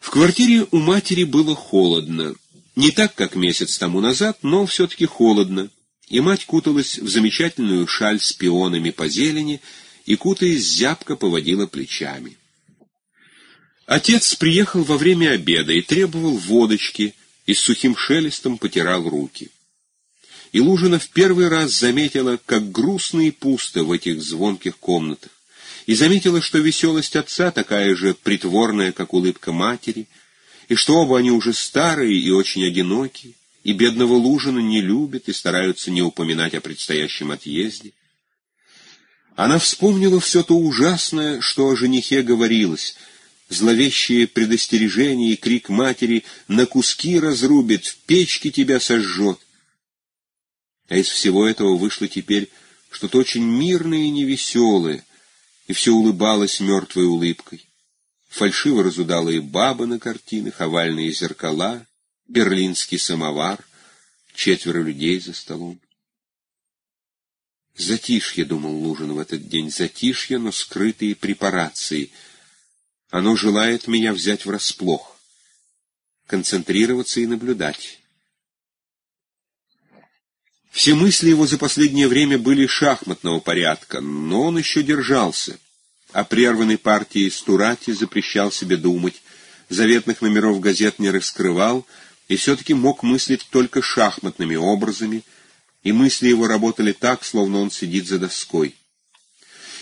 В квартире у матери было холодно. Не так, как месяц тому назад, но все-таки холодно. И мать куталась в замечательную шаль с пионами по зелени и, кутаясь, зябко поводила плечами. Отец приехал во время обеда и требовал водочки, и с сухим шелестом потирал руки. И Лужина в первый раз заметила, как грустно и пусто в этих звонких комнатах, и заметила, что веселость отца такая же притворная, как улыбка матери, и что оба они уже старые и очень одиноки, и бедного Лужина не любят и стараются не упоминать о предстоящем отъезде. Она вспомнила все то ужасное, что о женихе говорилось, зловещее предостережение и крик матери «На куски разрубит, в печке тебя сожжет». А из всего этого вышло теперь что-то очень мирное и невеселое, и все улыбалось мертвой улыбкой. Фальшиво разудалые бабы на картинах, овальные зеркала, берлинский самовар, четверо людей за столом. Затишье, думал Лужин в этот день, затишье, но скрытые препарации. Оно желает меня взять врасплох, концентрироваться и наблюдать. Все мысли его за последнее время были шахматного порядка, но он еще держался. О прерванной партии Стурати запрещал себе думать, заветных номеров газет не раскрывал и все-таки мог мыслить только шахматными образами — и мысли его работали так, словно он сидит за доской.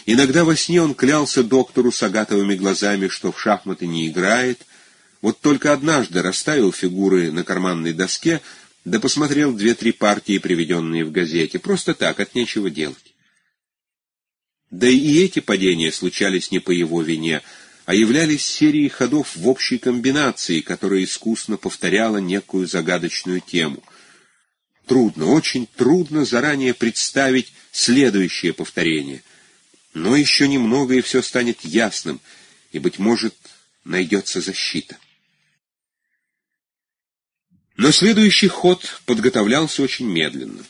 Иногда во сне он клялся доктору с агатовыми глазами, что в шахматы не играет, вот только однажды расставил фигуры на карманной доске, да посмотрел две-три партии, приведенные в газете, просто так, от нечего делать. Да и эти падения случались не по его вине, а являлись серией ходов в общей комбинации, которая искусно повторяла некую загадочную тему — Трудно, очень трудно заранее представить следующее повторение. Но еще немного, и все станет ясным, и, быть может, найдется защита. Но следующий ход подготовлялся очень медленно.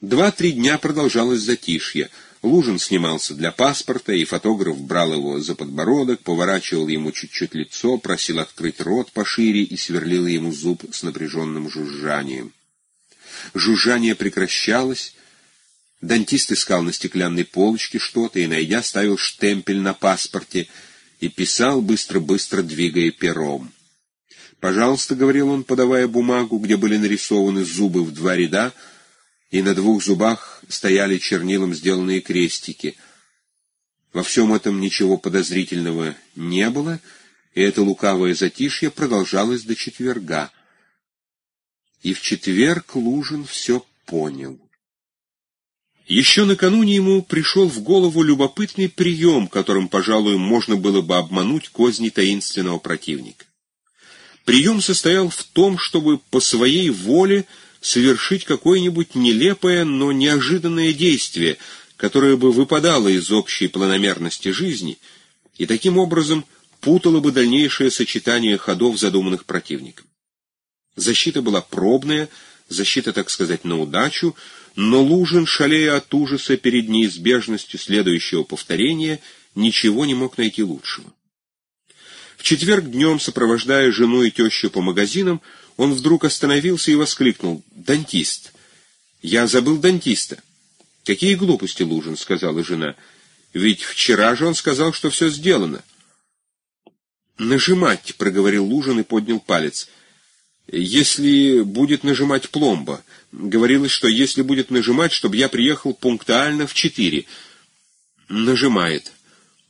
Два-три дня продолжалось затишье. Лужин снимался для паспорта, и фотограф брал его за подбородок, поворачивал ему чуть-чуть лицо, просил открыть рот пошире и сверлил ему зуб с напряженным жужжанием. Жужжание прекращалось. Дантист искал на стеклянной полочке что-то и, найдя, ставил штемпель на паспорте и писал, быстро-быстро двигая пером. «Пожалуйста», — говорил он, подавая бумагу, где были нарисованы зубы в два ряда, и на двух зубах стояли чернилом сделанные крестики. Во всем этом ничего подозрительного не было, и это лукавое затишье продолжалось до четверга — и в четверг Лужин все понял. Еще накануне ему пришел в голову любопытный прием, которым, пожалуй, можно было бы обмануть козни таинственного противника. Прием состоял в том, чтобы по своей воле совершить какое-нибудь нелепое, но неожиданное действие, которое бы выпадало из общей планомерности жизни и таким образом путало бы дальнейшее сочетание ходов, задуманных противником. Защита была пробная, защита, так сказать, на удачу, но Лужин, шалея от ужаса перед неизбежностью следующего повторения, ничего не мог найти лучшего. В четверг днем, сопровождая жену и тещу по магазинам, он вдруг остановился и воскликнул «Дантист! Я забыл дантиста!» «Какие глупости, Лужин!» — сказала жена. «Ведь вчера же он сказал, что все сделано». «Нажимать!» — проговорил Лужин и поднял палец если будет нажимать пломба. Говорилось, что если будет нажимать, чтобы я приехал пунктуально в четыре. Нажимает.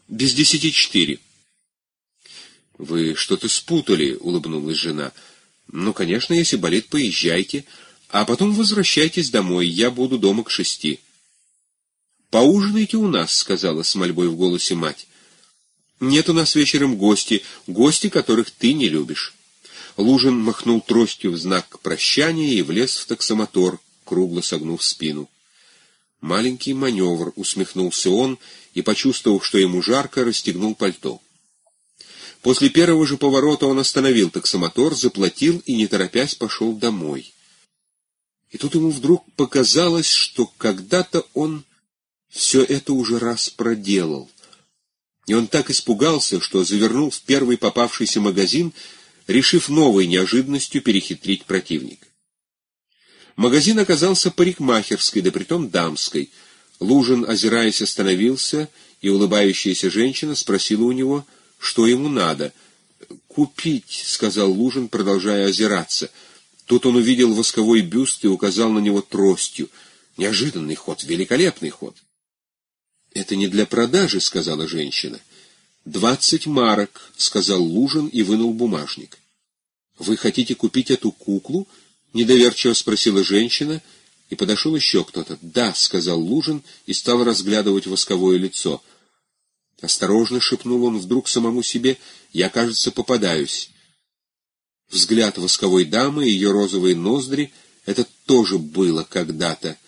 Без десяти четыре. «Вы что-то спутали», — улыбнулась жена. «Ну, конечно, если болит, поезжайте, а потом возвращайтесь домой, я буду дома к шести». «Поужинайте у нас», — сказала с мольбой в голосе мать. «Нет у нас вечером гости, гости, которых ты не любишь». Лужин махнул тростью в знак прощания и влез в таксомотор, кругло согнув спину. Маленький маневр, усмехнулся он и, почувствовав, что ему жарко, расстегнул пальто. После первого же поворота он остановил таксомотор, заплатил и, не торопясь, пошел домой. И тут ему вдруг показалось, что когда-то он все это уже раз проделал. И он так испугался, что завернул в первый попавшийся магазин, решив новой неожиданностью перехитрить противника. Магазин оказался парикмахерской, да притом дамской. Лужин, озираясь, остановился, и улыбающаяся женщина спросила у него, что ему надо. «Купить», — сказал Лужин, продолжая озираться. Тут он увидел восковой бюст и указал на него тростью. Неожиданный ход, великолепный ход. «Это не для продажи», — сказала женщина. «Двадцать марок», — сказал Лужин и вынул бумажник. «Вы хотите купить эту куклу?» Недоверчиво спросила женщина, и подошел еще кто-то. «Да», — сказал Лужин и стал разглядывать восковое лицо. Осторожно шепнул он вдруг самому себе, «Я, кажется, попадаюсь». Взгляд восковой дамы, ее розовые ноздри — это тоже было когда-то.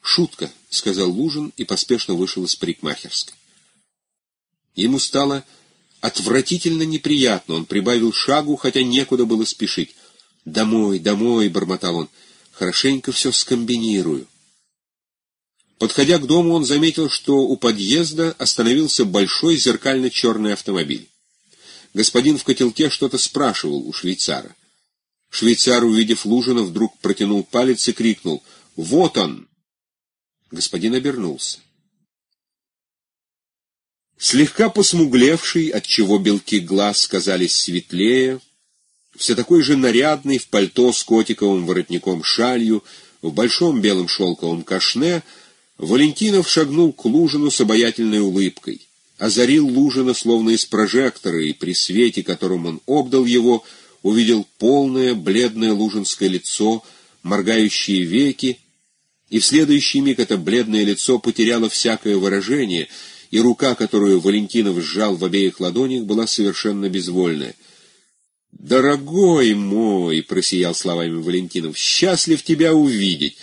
«Шутка», — сказал Лужин и поспешно вышел из парикмахерской. Ему стало отвратительно неприятно, он прибавил шагу, хотя некуда было спешить. «Домой, домой!» — бормотал он. «Хорошенько все скомбинирую». Подходя к дому, он заметил, что у подъезда остановился большой зеркально-черный автомобиль. Господин в котелке что-то спрашивал у швейцара. Швейцар, увидев Лужина, вдруг протянул палец и крикнул «Вот он!». Господин обернулся. Слегка посмуглевший, отчего белки глаз казались светлее, все такой же нарядный, в пальто с котиковым воротником-шалью, в большом белом шелковом кашне, Валентинов шагнул к Лужину с обаятельной улыбкой. Озарил Лужина словно из прожектора, и при свете, которым он обдал его, увидел полное бледное лужинское лицо, моргающие веки, и в следующий миг это бледное лицо потеряло всякое выражение, и рука, которую Валентинов сжал в обеих ладонях, была совершенно безвольная. «Дорогой мой!» — просиял словами Валентинов. «Счастлив тебя увидеть!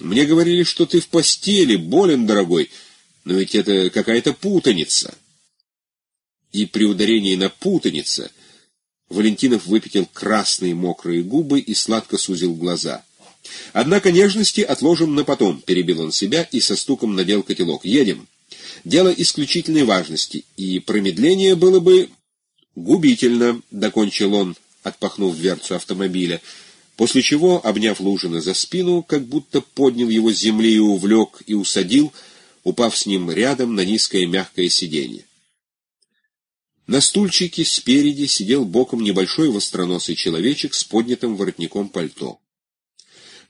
Мне говорили, что ты в постели, болен, дорогой, но ведь это какая-то путаница!» И при ударении на «путаница» Валентинов выпятил красные мокрые губы и сладко сузил глаза. «Однако нежности отложим на потом», — перебил он себя и со стуком надел котелок. «Едем. Дело исключительной важности, и промедление было бы «Губительно», — докончил он, отпахнув дверцу автомобиля, после чего, обняв Лужина за спину, как будто поднял его с земли и увлек, и усадил, упав с ним рядом на низкое мягкое сиденье. На стульчике спереди сидел боком небольшой востроносый человечек с поднятым воротником пальто.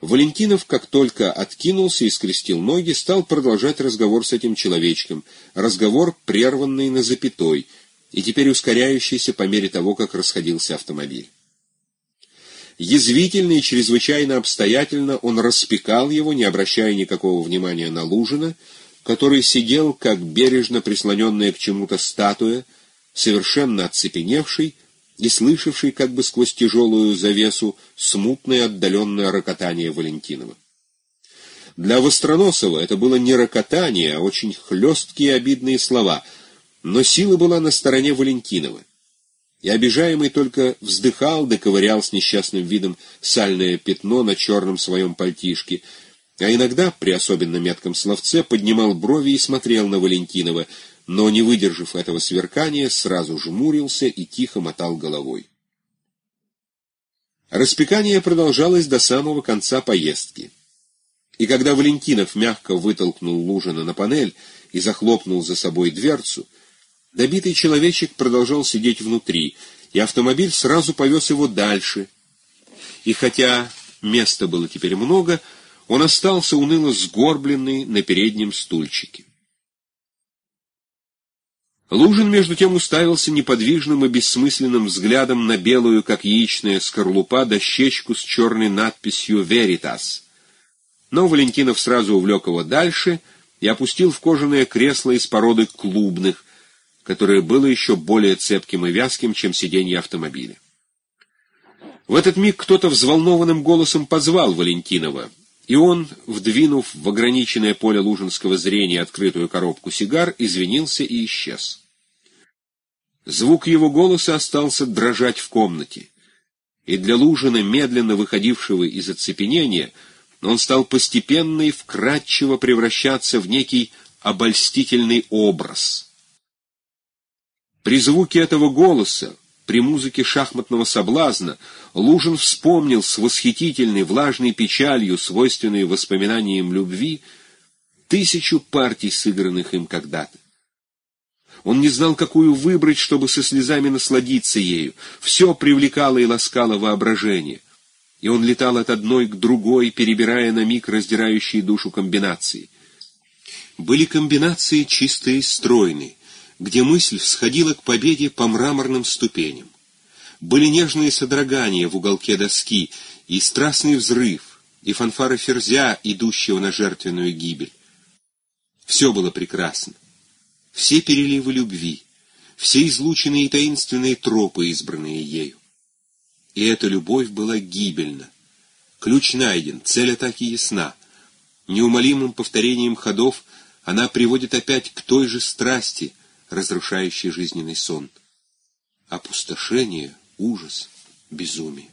Валентинов, как только откинулся и скрестил ноги, стал продолжать разговор с этим человечком, разговор, прерванный на запятой — и теперь ускоряющийся по мере того, как расходился автомобиль. Язвительно и чрезвычайно обстоятельно он распекал его, не обращая никакого внимания на Лужина, который сидел, как бережно прислоненная к чему-то статуя, совершенно оцепеневший и слышавший как бы сквозь тяжелую завесу смутное отдаленное рокотание Валентинова. Для Востроносова это было не рокотание, а очень хлесткие обидные слова — но сила была на стороне Валентинова. И обижаемый только вздыхал да ковырял с несчастным видом сальное пятно на черном своем пальтишке, а иногда, при особенно метком словце, поднимал брови и смотрел на Валентинова, но, не выдержав этого сверкания, сразу жмурился и тихо мотал головой. Распекание продолжалось до самого конца поездки. И когда Валентинов мягко вытолкнул Лужина на панель и захлопнул за собой дверцу, Добитый человечек продолжал сидеть внутри, и автомобиль сразу повез его дальше. И хотя места было теперь много, он остался уныло сгорбленный на переднем стульчике. Лужин, между тем, уставился неподвижным и бессмысленным взглядом на белую, как яичная скорлупа, дощечку с черной надписью «Веритас». Но Валентинов сразу увлек его дальше и опустил в кожаное кресло из породы клубных, которое было еще более цепким и вязким, чем сиденье автомобиля. В этот миг кто-то взволнованным голосом позвал Валентинова, и он, вдвинув в ограниченное поле лужинского зрения открытую коробку сигар, извинился и исчез. Звук его голоса остался дрожать в комнате, и для Лужина, медленно выходившего из оцепенения, он стал постепенно и вкратчиво превращаться в некий обольстительный образ — При звуке этого голоса, при музыке шахматного соблазна, Лужин вспомнил с восхитительной влажной печалью, свойственной воспоминаниям любви, тысячу партий, сыгранных им когда-то. Он не знал, какую выбрать, чтобы со слезами насладиться ею. Все привлекало и ласкало воображение. И он летал от одной к другой, перебирая на миг раздирающие душу комбинации. Были комбинации чистые и стройные, где мысль всходила к победе по мраморным ступеням. Были нежные содрогания в уголке доски, и страстный взрыв, и фанфары ферзя, идущего на жертвенную гибель. Все было прекрасно все переливы любви, все излученные и таинственные тропы, избранные ею. И эта любовь была гибельна. Ключ найден, цель атаки ясна. Неумолимым повторением ходов она приводит опять к той же страсти, разрушающей жизненный сон. Опустошение, ужас, безумие.